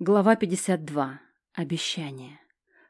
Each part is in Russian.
Глава 52. Обещание.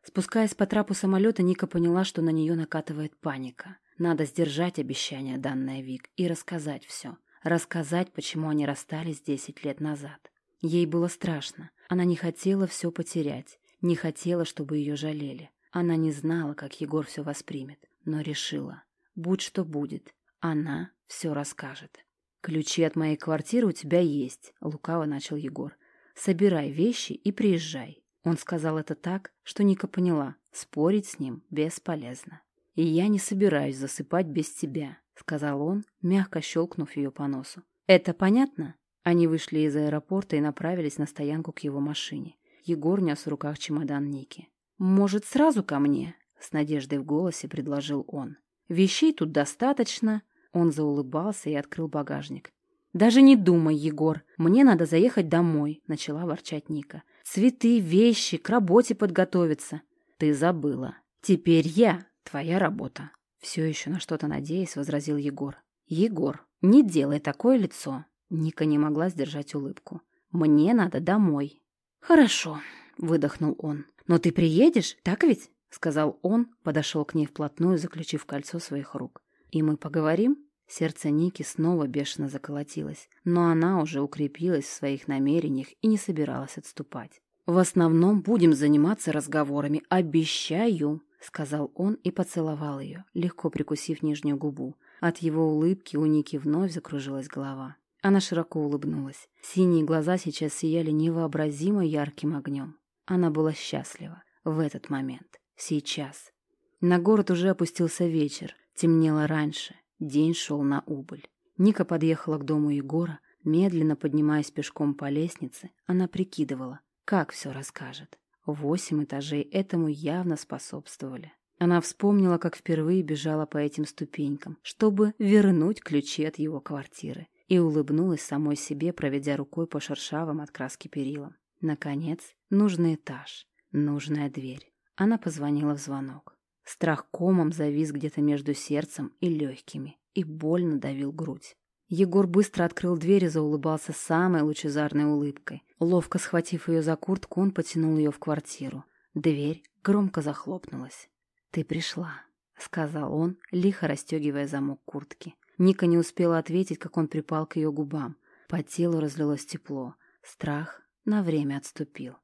Спускаясь по трапу самолета, Ника поняла, что на нее накатывает паника. Надо сдержать обещание, данное Вик, и рассказать все. Рассказать, почему они расстались 10 лет назад. Ей было страшно. Она не хотела все потерять. Не хотела, чтобы ее жалели. Она не знала, как Егор все воспримет, но решила. Будь что будет, она все расскажет. «Ключи от моей квартиры у тебя есть», — лукаво начал Егор. «Собирай вещи и приезжай». Он сказал это так, что Ника поняла, спорить с ним бесполезно. «И я не собираюсь засыпать без тебя», — сказал он, мягко щелкнув ее по носу. «Это понятно?» Они вышли из аэропорта и направились на стоянку к его машине. Егор нес в руках чемодан Ники. «Может, сразу ко мне?» — с надеждой в голосе предложил он. «Вещей тут достаточно». Он заулыбался и открыл багажник. «Даже не думай, Егор, мне надо заехать домой», — начала ворчать Ника. «Цветы, вещи, к работе подготовиться». «Ты забыла. Теперь я. Твоя работа». Все еще на что-то надеясь, возразил Егор. «Егор, не делай такое лицо». Ника не могла сдержать улыбку. «Мне надо домой». «Хорошо», — выдохнул он. «Но ты приедешь, так ведь?» — сказал он, подошел к ней вплотную, заключив кольцо своих рук. «И мы поговорим?» Сердце Ники снова бешено заколотилось, но она уже укрепилась в своих намерениях и не собиралась отступать. «В основном будем заниматься разговорами, обещаю», — сказал он и поцеловал ее, легко прикусив нижнюю губу. От его улыбки у Ники вновь закружилась голова. Она широко улыбнулась. Синие глаза сейчас сияли невообразимо ярким огнем. Она была счастлива. В этот момент. Сейчас. На город уже опустился вечер. Темнело раньше. День шел на убыль. Ника подъехала к дому Егора. Медленно поднимаясь пешком по лестнице, она прикидывала, как все расскажет. Восемь этажей этому явно способствовали. Она вспомнила, как впервые бежала по этим ступенькам, чтобы вернуть ключи от его квартиры, и улыбнулась самой себе, проведя рукой по шершавым от краски перилам. Наконец, нужный этаж, нужная дверь. Она позвонила в звонок. Страх комом завис где-то между сердцем и легкими и больно давил грудь. Егор быстро открыл дверь и заулыбался самой лучезарной улыбкой. Ловко схватив ее за куртку, он потянул ее в квартиру. Дверь громко захлопнулась. «Ты пришла», — сказал он, лихо расстегивая замок куртки. Ника не успела ответить, как он припал к ее губам. По телу разлилось тепло. Страх на время отступил.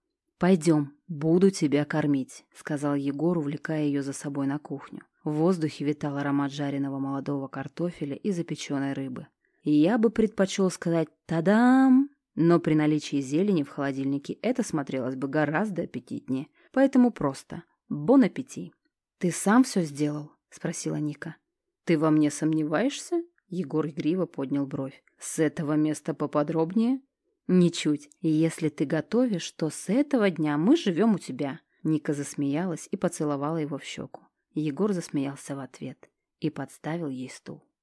«Пойдем, буду тебя кормить», — сказал Егор, увлекая ее за собой на кухню. В воздухе витал аромат жареного молодого картофеля и запеченной рыбы. Я бы предпочел сказать «тадам», но при наличии зелени в холодильнике это смотрелось бы гораздо аппетитнее. Поэтому просто «бон аппетит». «Ты сам все сделал?» — спросила Ника. «Ты во мне сомневаешься?» Егор игриво поднял бровь. «С этого места поподробнее?» «Ничуть. Если ты готовишь, то с этого дня мы живем у тебя». Ника засмеялась и поцеловала его в щеку. Егор засмеялся в ответ и подставил ей стул.